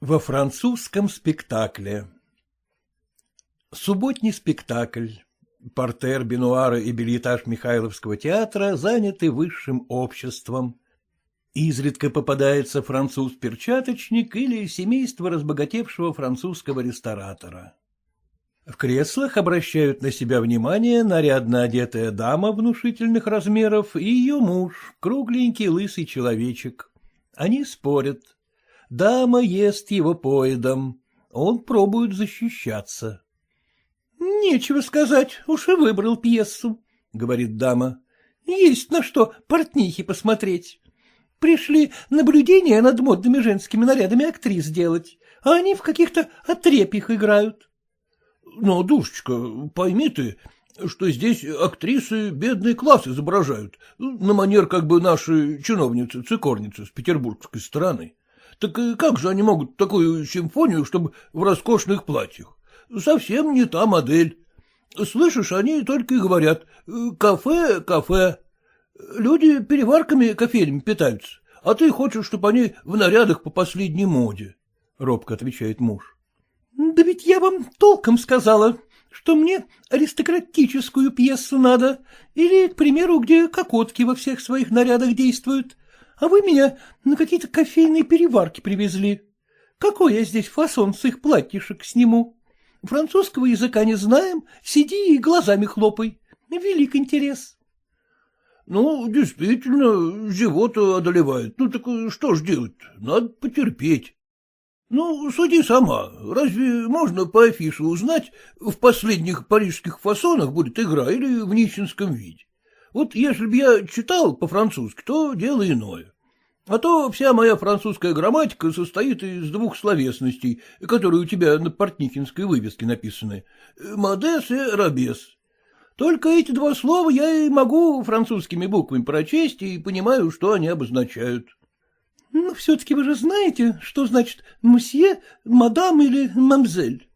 Во французском спектакле Субботний спектакль. Портер, бенуары и бельетаж Михайловского театра заняты высшим обществом. Изредка попадается француз-перчаточник или семейство разбогатевшего французского ресторатора. В креслах обращают на себя внимание нарядно одетая дама внушительных размеров и ее муж, кругленький лысый человечек. Они спорят. Дама ест его поедом, он пробует защищаться. — Нечего сказать, уж и выбрал пьесу, — говорит дама. — Есть на что портнихи посмотреть. Пришли наблюдения над модными женскими нарядами актрис делать, а они в каких-то отрепьях играют. Но, душечка, пойми ты, что здесь актрисы бедный класс изображают, на манер как бы наши чиновницы-цикорницы с петербургской стороны. Так как же они могут такую симфонию, чтобы в роскошных платьях? Совсем не та модель. Слышишь, они только и говорят «кафе, кафе». Люди переварками кофейными питаются, а ты хочешь, чтобы они в нарядах по последней моде, — робко отвечает муж. Да ведь я вам толком сказала, что мне аристократическую пьесу надо, или, к примеру, где кокотки во всех своих нарядах действуют, а вы меня на какие-то кофейные переварки привезли. Какой я здесь фасон с их платьишек сниму? Французского языка не знаем, сиди и глазами хлопай. Велик интерес. — Ну, действительно, живот одолевает. Ну так что ж делать? Надо потерпеть. Ну, суди сама. Разве можно по афише узнать, в последних парижских фасонах будет игра или в нищенском виде? Вот если бы я читал по-французски, то дело иное. А то вся моя французская грамматика состоит из двух словесностей, которые у тебя на портнихинской вывеске написаны. Модес и рабес. Только эти два слова я и могу французскими буквами прочесть и понимаю, что они обозначают. — Но все-таки вы же знаете, что значит «мсье», «мадам» или «мамзель».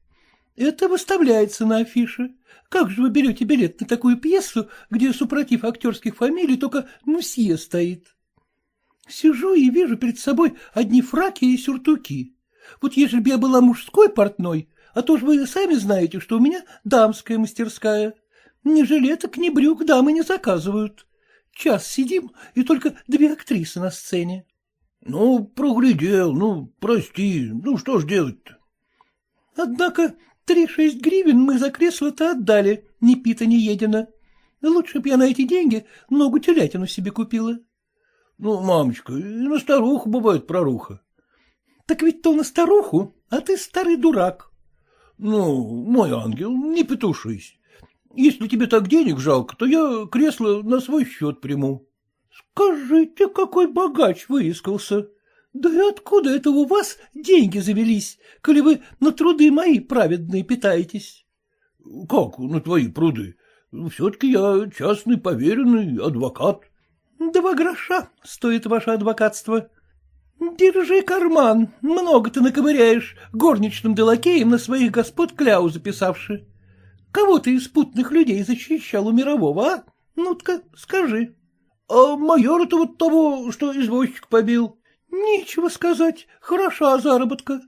Это выставляется на афише. Как же вы берете билет на такую пьесу, где супротив актерских фамилий только «мсье» стоит? Сижу и вижу перед собой одни фраки и сюртуки. Вот если бы я была мужской портной, а то ж вы сами знаете, что у меня дамская мастерская. Ни жилеток, ни брюк дамы не заказывают. Час сидим, и только две актрисы на сцене. — Ну, проглядел, ну, прости, ну что ж делать-то? — Однако три-шесть гривен мы за кресло-то отдали, ни пита, ни едино. Лучше б я на эти деньги ногу телятину себе купила. — Ну, мамочка, и на старуху бывает проруха. — Так ведь то на старуху, а ты старый дурак. — Ну, мой ангел, не петушись. Если тебе так денег жалко, то я кресло на свой счет приму. Скажите, какой богач выискался. Да и откуда это у вас деньги завелись, коли вы на труды мои праведные питаетесь? — Как на твои пруды? Все-таки я частный поверенный адвокат. — Два гроша стоит ваше адвокатство. Держи карман, много ты наковыряешь, горничным делакеем на своих господ кляу записавши. Кого ты из путных людей защищал у мирового, а? Ну-ка, скажи. — А майора-то вот того, что извозчик побил? — Нечего сказать, хороша заработка.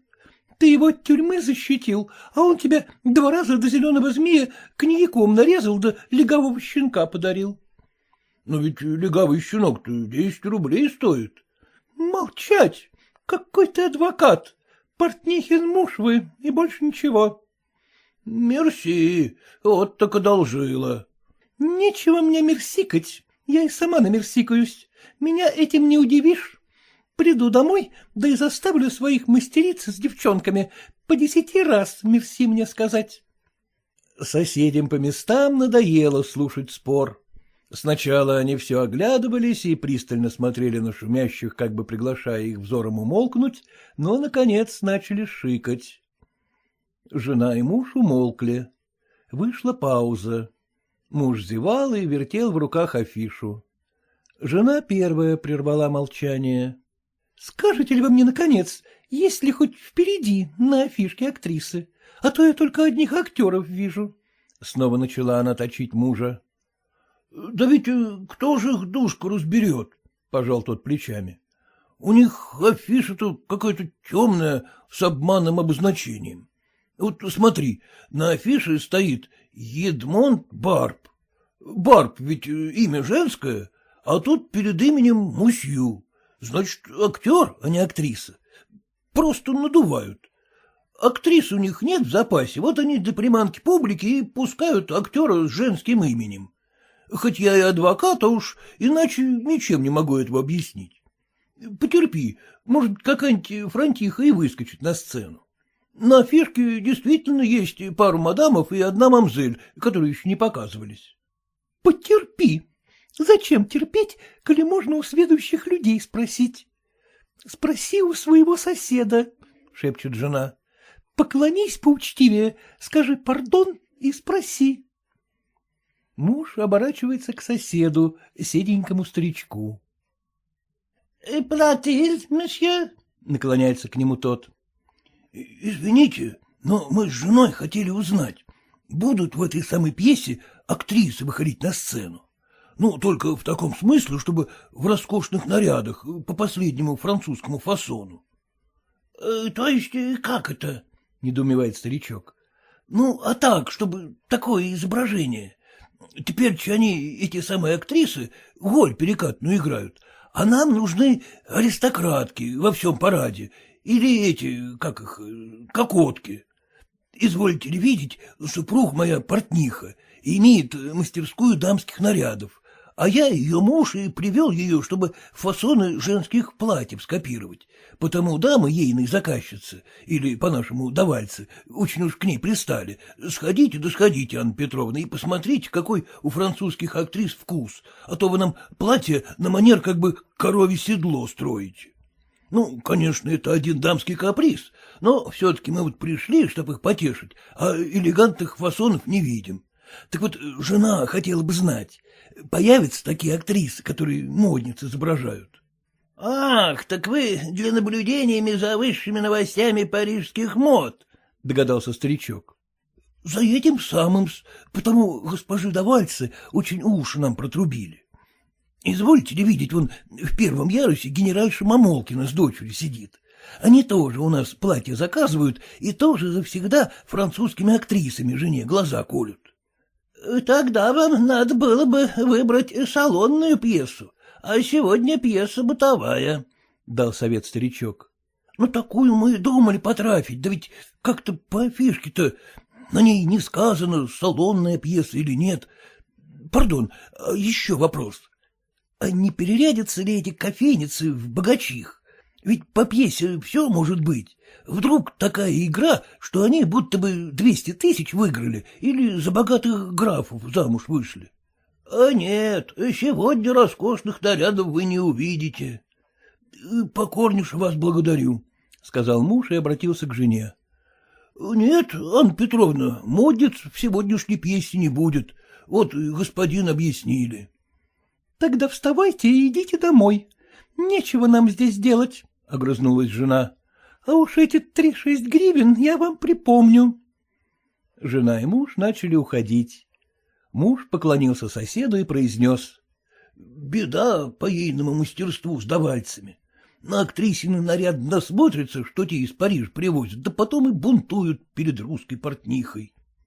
Ты его от тюрьмы защитил, а он тебя два раза до зеленого змея коньяком нарезал да легового щенка подарил. — Но ведь легавый щенок-то десять рублей стоит. — Молчать! Какой ты адвокат! Портнихин муж вы, и больше ничего. — Мерси, вот так одолжила. — Нечего мне мерсикать. Я и сама намерсикаюсь. Меня этим не удивишь. Приду домой, да и заставлю своих мастериц с девчонками по десяти раз мерси мне сказать. Соседям по местам надоело слушать спор. Сначала они все оглядывались и пристально смотрели на шумящих, как бы приглашая их взором умолкнуть, но, наконец, начали шикать. Жена и муж умолкли. Вышла пауза. Муж зевал и вертел в руках афишу. Жена первая прервала молчание. — Скажете ли вы мне, наконец, есть ли хоть впереди на афишке актрисы? А то я только одних актеров вижу. Снова начала она точить мужа. — Да ведь э, кто же их душку разберет? — пожал тот плечами. У них афиша-то какая-то темная, с обманным обозначением. Вот смотри, на афише стоит Едмонт Барб. Барб ведь имя женское, а тут перед именем Мусью. Значит, актер, а не актриса. Просто надувают. Актрис у них нет в запасе, вот они для приманки публики и пускают актера с женским именем. Хоть я и адвокат, а уж иначе ничем не могу этого объяснить. Потерпи, может, какая-нибудь фронтиха и выскочит на сцену. На афишке действительно есть пару мадамов и одна мамзель, которые еще не показывались. — Потерпи. Зачем терпеть, коли можно у следующих людей спросить? — Спроси у своего соседа, — шепчет жена. — Поклонись поучтивее, скажи пардон и спроси. Муж оборачивается к соседу, седенькому старичку. «Э, — Платил, месье? — наклоняется к нему тот. — Извините, но мы с женой хотели узнать, будут в этой самой пьесе актрисы выходить на сцену. Ну, только в таком смысле, чтобы в роскошных нарядах, по последнему французскому фасону. «Э, — То есть э, как это? — недоумевает старичок. — Ну, а так, чтобы такое изображение. Теперь они, эти самые актрисы, голь перекатную играют, а нам нужны аристократки во всем параде, или эти, как их, кокотки. Извольте ли видеть, супруг моя портниха, имеет мастерскую дамских нарядов, а я ее муж и привел ее, чтобы фасоны женских платьев скопировать. Потому дамы ейной заказчицы, или, по-нашему, давальцы, очень уж к ней пристали. Сходите да сходите, Анна Петровна, и посмотрите, какой у французских актрис вкус, а то вы нам платье на манер как бы корове седло строите. Ну, конечно, это один дамский каприз, но все-таки мы вот пришли, чтобы их потешить, а элегантных фасонов не видим. Так вот, жена хотела бы знать, появятся такие актрисы, которые модниц изображают? — Ах, так вы для наблюдениями за высшими новостями парижских мод, — догадался старичок. — За этим самым, потому госпожи Давальцы очень уши нам протрубили. Извольте ли видеть, вон в первом ярусе генеральша Мамолкина с дочерью сидит. Они тоже у нас платье заказывают и тоже завсегда французскими актрисами жене глаза колют. — Тогда вам надо было бы выбрать салонную пьесу, а сегодня пьеса бытовая, — дал совет старичок. — Ну, такую мы думали потрафить, да ведь как-то по афишке-то на ней не сказано, салонная пьеса или нет. Пардон, а еще вопрос. А не перерядятся ли эти кофейницы в богачих? Ведь по пьесе все может быть. Вдруг такая игра, что они будто бы двести тысяч выиграли или за богатых графов замуж вышли. — А нет, сегодня роскошных нарядов вы не увидите. — Покорнейше вас благодарю, — сказал муж и обратился к жене. — Нет, Анна Петровна, модниц в сегодняшней пьесе не будет. Вот господин объяснили. — Тогда вставайте и идите домой. Нечего нам здесь делать, — огрызнулась жена. А уж эти три-шесть гривен я вам припомню. Жена и муж начали уходить. Муж поклонился соседу и произнес. — Беда по ейному мастерству с давальцами. На актрисины наряд насмотрятся, что те из Парижа привозят, да потом и бунтуют перед русской портнихой.